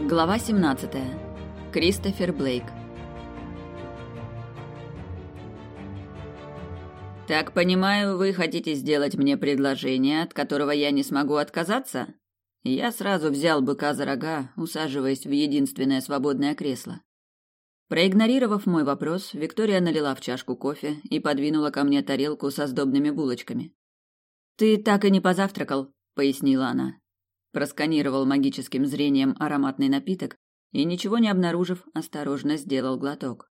Глава 17. Кристофер Блейк. Так понимаю, вы хотите сделать мне предложение, от которого я не смогу отказаться? Я сразу взял быка за рога, усаживаясь в единственное свободное кресло. Проигнорировав мой вопрос, Виктория налила в чашку кофе и подвинула ко мне тарелку со сдобными булочками. Ты так и не позавтракал, пояснила она просканировал магическим зрением ароматный напиток и, ничего не обнаружив, осторожно сделал глоток.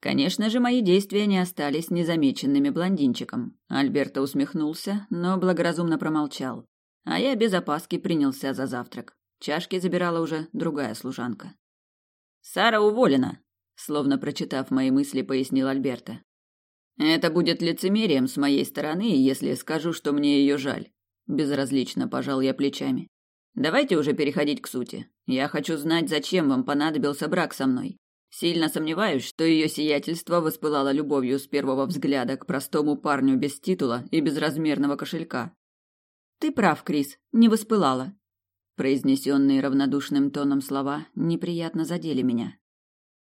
Конечно же, мои действия не остались незамеченными блондинчиком. Альберто усмехнулся, но благоразумно промолчал. А я без опаски принялся за завтрак. Чашки забирала уже другая служанка. «Сара уволена», — словно прочитав мои мысли, пояснил Альберто. «Это будет лицемерием с моей стороны, если скажу, что мне ее жаль». Безразлично пожал я плечами. Давайте уже переходить к сути. Я хочу знать, зачем вам понадобился брак со мной. Сильно сомневаюсь, что ее сиятельство воспылало любовью с первого взгляда к простому парню без титула и безразмерного кошелька. Ты прав, Крис, не воспылала. Произнесенные равнодушным тоном слова неприятно задели меня.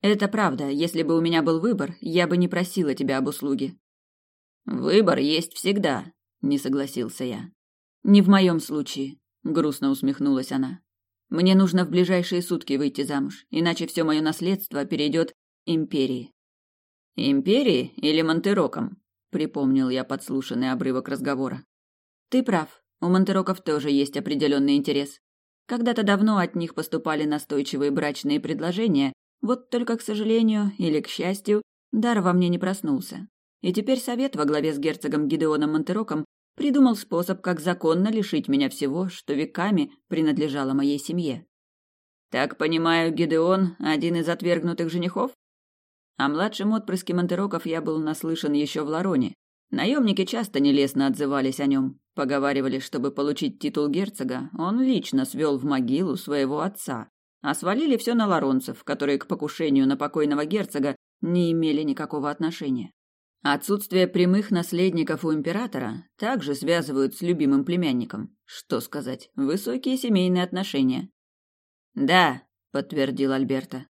Это правда. Если бы у меня был выбор, я бы не просила тебя об услуге. Выбор есть всегда, не согласился я. Не в моем случае грустно усмехнулась она. Мне нужно в ближайшие сутки выйти замуж, иначе все мое наследство перейдет империи. Империи или Монтероком? Припомнил я подслушанный обрывок разговора. Ты прав. У Монтероков тоже есть определенный интерес. Когда-то давно от них поступали настойчивые брачные предложения, вот только, к сожалению или к счастью, дар во мне не проснулся. И теперь совет во главе с герцогом Гидеоном Монтероком придумал способ, как законно лишить меня всего, что веками принадлежало моей семье. Так понимаю, Гидеон – один из отвергнутых женихов? О младшем отпрыске Монтероков я был наслышан еще в Лароне. Наемники часто нелестно отзывались о нем. Поговаривали, чтобы получить титул герцога, он лично свел в могилу своего отца. А свалили все на ларонцев, которые к покушению на покойного герцога не имели никакого отношения. Отсутствие прямых наследников у императора также связывают с любимым племянником. Что сказать, высокие семейные отношения. Да, подтвердил Альберта.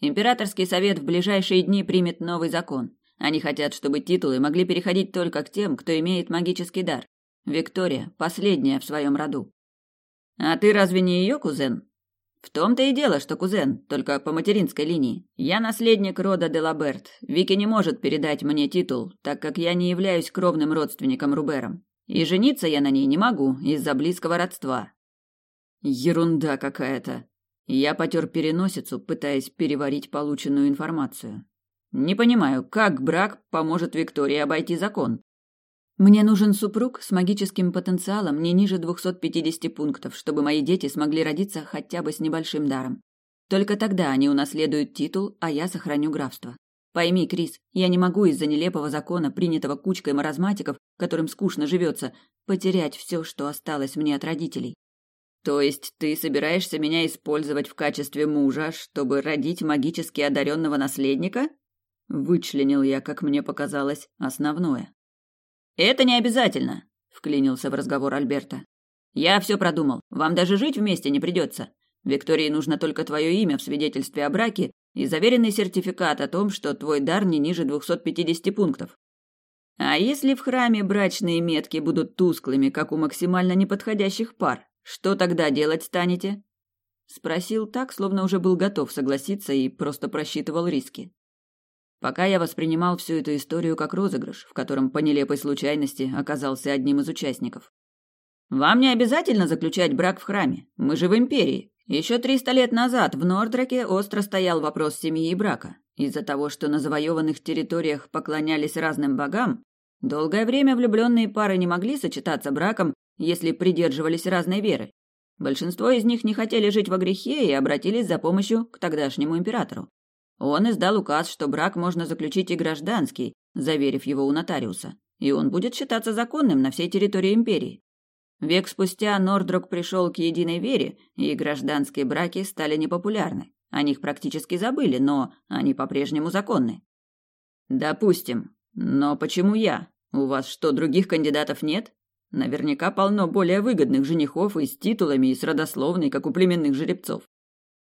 Императорский совет в ближайшие дни примет новый закон. Они хотят, чтобы титулы могли переходить только к тем, кто имеет магический дар. Виктория последняя в своем роду. А ты разве не ее кузен? В том-то и дело, что кузен, только по материнской линии. Я наследник рода Делаберт. Вики не может передать мне титул, так как я не являюсь кровным родственником Рубером. И жениться я на ней не могу из-за близкого родства. Ерунда какая-то. Я потер переносицу, пытаясь переварить полученную информацию. Не понимаю, как брак поможет Виктории обойти закон. Мне нужен супруг с магическим потенциалом не ниже 250 пунктов, чтобы мои дети смогли родиться хотя бы с небольшим даром. Только тогда они унаследуют титул, а я сохраню графство. Пойми, Крис, я не могу из-за нелепого закона, принятого кучкой маразматиков, которым скучно живется, потерять все, что осталось мне от родителей. То есть ты собираешься меня использовать в качестве мужа, чтобы родить магически одаренного наследника? Вычленил я, как мне показалось, основное. Это не обязательно, вклинился в разговор Альберта. Я все продумал. Вам даже жить вместе не придется. Виктории нужно только твое имя в свидетельстве о браке и заверенный сертификат о том, что твой дар не ниже 250 пунктов. А если в храме брачные метки будут тусклыми, как у максимально неподходящих пар, что тогда делать станете? Спросил так, словно уже был готов согласиться и просто просчитывал риски. Пока я воспринимал всю эту историю как розыгрыш, в котором по нелепой случайности оказался одним из участников. Вам не обязательно заключать брак в храме. Мы же в империи. Еще триста лет назад в Нордраке остро стоял вопрос семьи и брака. Из-за того, что на завоеванных территориях поклонялись разным богам, долгое время влюбленные пары не могли сочетаться браком, если придерживались разной веры. Большинство из них не хотели жить во грехе и обратились за помощью к тогдашнему императору. Он издал указ, что брак можно заключить и гражданский, заверив его у нотариуса, и он будет считаться законным на всей территории империи. Век спустя Нордрок пришел к единой вере, и гражданские браки стали непопулярны. О них практически забыли, но они по-прежнему законны. Допустим. Но почему я? У вас что, других кандидатов нет? Наверняка полно более выгодных женихов и с титулами, и с родословной, как у племенных жеребцов.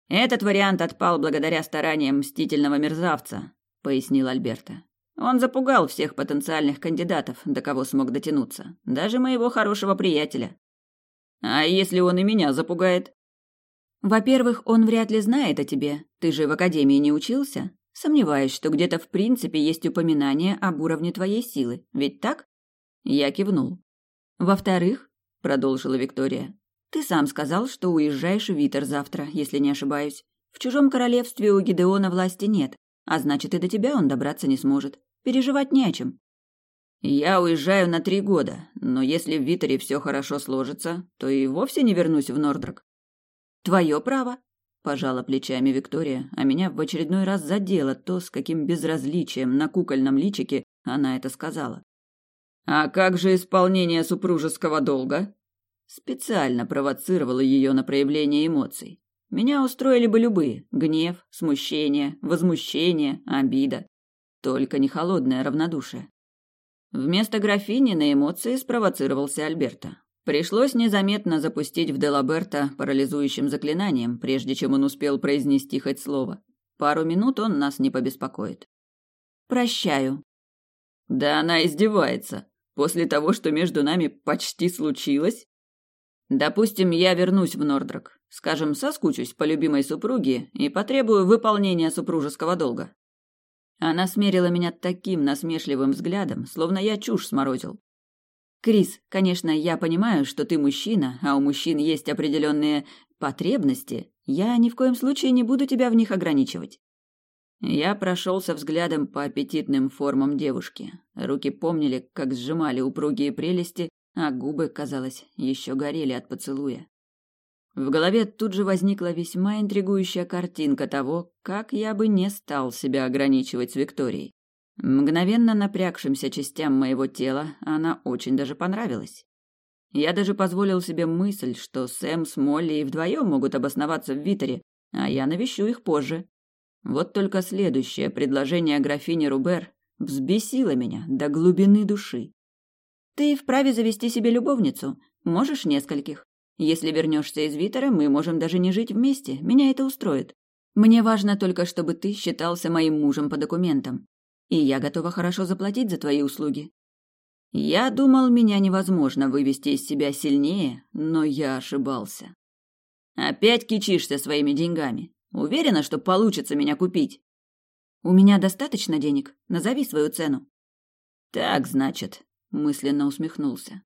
Этот вариант отпал благодаря стараниям мстительного мерзавца, пояснил Альберта. Он запугал всех потенциальных кандидатов, до кого смог дотянуться, даже моего хорошего приятеля. А если он и меня запугает? Во-первых, он вряд ли знает о тебе. Ты же в академии не учился. Сомневаюсь, что где-то в принципе есть упоминание об уровне твоей силы. Ведь так? Я кивнул. Во-вторых, продолжила Виктория, ты сам сказал, что уезжаешь в Витер завтра, если не ошибаюсь. В чужом королевстве у Гидеона власти нет, а значит и до тебя он добраться не сможет. Переживать не о чем. Я уезжаю на три года, но если в Витере все хорошо сложится, то и вовсе не вернусь в Нордрак. Твое право, пожала плечами Виктория, а меня в очередной раз задело то, с каким безразличием на кукольном личике она это сказала. А как же исполнение супружеского долга? Специально провоцировала ее на проявление эмоций. Меня устроили бы любые: гнев, смущение, возмущение, обида, только не холодное равнодушие. Вместо графини на эмоции спровоцировался Альберта. Пришлось незаметно запустить в Делаберта парализующим заклинанием, прежде чем он успел произнести хоть слово. Пару минут он нас не побеспокоит. Прощаю. Да она издевается. После того, что между нами почти случилось? Допустим, я вернусь в Нордрак, скажем, соскучусь по любимой супруге и потребую выполнения супружеского долга. Она смерила меня таким насмешливым взглядом, словно я чушь сморозил. Крис, конечно, я понимаю, что ты мужчина, а у мужчин есть определенные потребности. Я ни в коем случае не буду тебя в них ограничивать. Я прошелся взглядом по аппетитным формам девушки. Руки помнили, как сжимали упругие прелести, а губы, казалось, еще горели от поцелуя. В голове тут же возникла весьма интригующая картинка того, как я бы не стал себя ограничивать с Викторией. Мгновенно напрягшимся частям моего тела она очень даже понравилась. Я даже позволил себе мысль, что Сэм с Молли и вдвоем могут обосноваться в Витере, а я навещу их позже. Вот только следующее предложение графини Рубер взбесило меня до глубины души. Ты вправе завести себе любовницу, можешь нескольких. Если вернешься из Витера, мы можем даже не жить вместе, меня это устроит. Мне важно только, чтобы ты считался моим мужем по документам. И я готова хорошо заплатить за твои услуги. Я думал, меня невозможно вывести из себя сильнее, но я ошибался. Опять кичишься своими деньгами. Уверена, что получится меня купить. У меня достаточно денег. Назови свою цену. Так, значит, мысленно усмехнулся.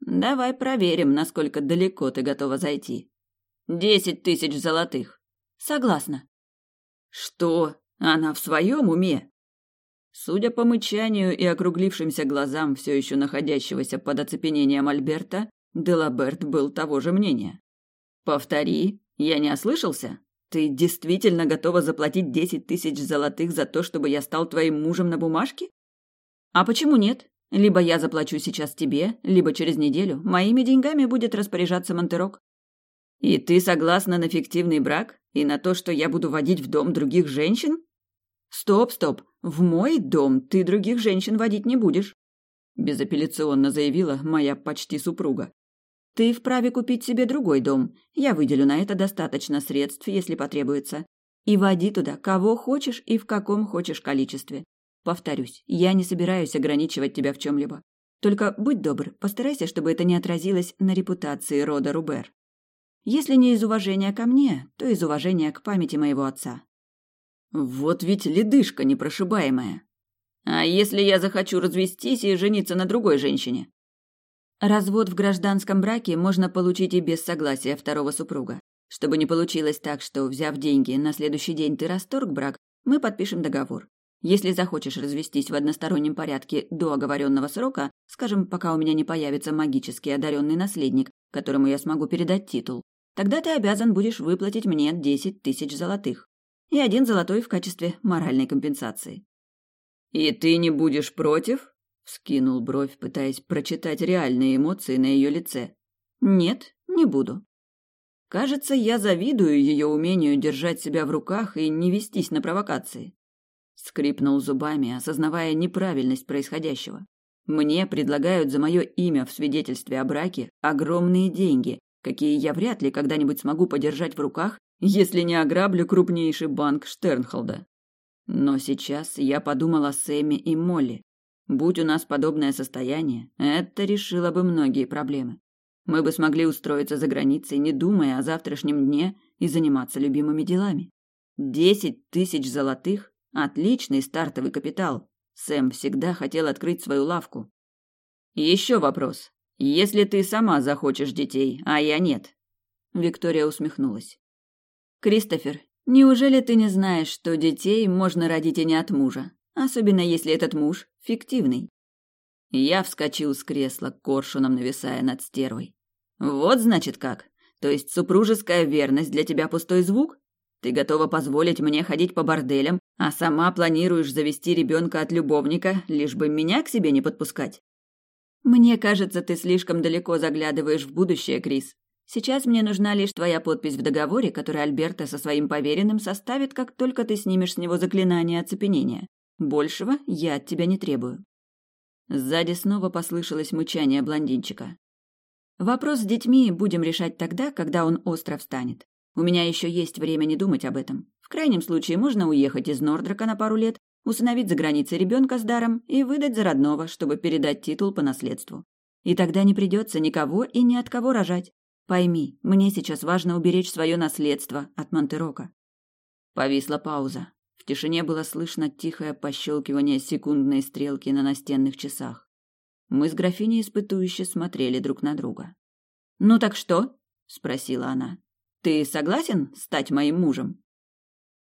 Давай проверим, насколько далеко ты готова зайти. Десять тысяч золотых. Согласна. Что? Она в своем уме? Судя по мычанию и округлившимся глазам все еще находящегося под оцепенением Альберта, Делаберт был того же мнения. «Повтори, я не ослышался? Ты действительно готова заплатить десять тысяч золотых за то, чтобы я стал твоим мужем на бумажке? А почему нет? Либо я заплачу сейчас тебе, либо через неделю моими деньгами будет распоряжаться Монтерок. И ты согласна на фиктивный брак и на то, что я буду водить в дом других женщин? Стоп, стоп. В мой дом ты других женщин водить не будешь, безапелляционно заявила моя почти супруга. Ты вправе купить себе другой дом. Я выделю на это достаточно средств, если потребуется. И води туда кого хочешь и в каком хочешь количестве. Повторюсь, я не собираюсь ограничивать тебя в чем-либо. Только будь добр, постарайся, чтобы это не отразилось на репутации рода Рубер. Если не из уважения ко мне, то из уважения к памяти моего отца. Вот ведь ледышка непрошибаемая. А если я захочу развестись и жениться на другой женщине? Развод в гражданском браке можно получить и без согласия второго супруга. Чтобы не получилось так, что, взяв деньги, на следующий день ты расторг брак, мы подпишем договор. Если захочешь развестись в одностороннем порядке до оговоренного срока, скажем, пока у меня не появится магически одаренный наследник, которому я смогу передать титул, тогда ты обязан будешь выплатить мне десять тысяч золотых. И один золотой в качестве моральной компенсации. «И ты не будешь против?» — вскинул бровь, пытаясь прочитать реальные эмоции на ее лице. «Нет, не буду». Кажется, я завидую ее умению держать себя в руках и не вестись на провокации. Скрипнул зубами, осознавая неправильность происходящего. Мне предлагают за мое имя в свидетельстве о браке огромные деньги, какие я вряд ли когда-нибудь смогу подержать в руках если не ограблю крупнейший банк Штернхолда. Но сейчас я подумал о Сэме и Молли. Будь у нас подобное состояние, это решило бы многие проблемы. Мы бы смогли устроиться за границей, не думая о завтрашнем дне и заниматься любимыми делами. Десять тысяч золотых – отличный стартовый капитал. Сэм всегда хотел открыть свою лавку. Еще вопрос. Если ты сама захочешь детей, а я нет? Виктория усмехнулась. Кристофер, неужели ты не знаешь, что детей можно родить и не от мужа, особенно если этот муж фиктивный? Я вскочил с кресла, коршуном нависая над стервой. Вот значит как. То есть супружеская верность для тебя пустой звук? Ты готова позволить мне ходить по борделям, а сама планируешь завести ребенка от любовника, лишь бы меня к себе не подпускать? Мне кажется, ты слишком далеко заглядываешь в будущее, Крис. Сейчас мне нужна лишь твоя подпись в договоре, который Альберта со своим поверенным составит, как только ты снимешь с него заклинание оцепенения. Большего я от тебя не требую. Сзади снова послышалось мычание блондинчика. Вопрос с детьми будем решать тогда, когда он остро встанет. У меня еще есть время не думать об этом. В крайнем случае можно уехать из Нордрака на пару лет, усыновить за границей ребенка с даром и выдать за родного, чтобы передать титул по наследству. И тогда не придется никого и ни от кого рожать. Пойми, мне сейчас важно уберечь свое наследство от Монтерока. Повисла пауза. В тишине было слышно тихое пощелкивание секундной стрелки на настенных часах. Мы с графиней испытующе смотрели друг на друга. «Ну так что?» – спросила она. «Ты согласен стать моим мужем?»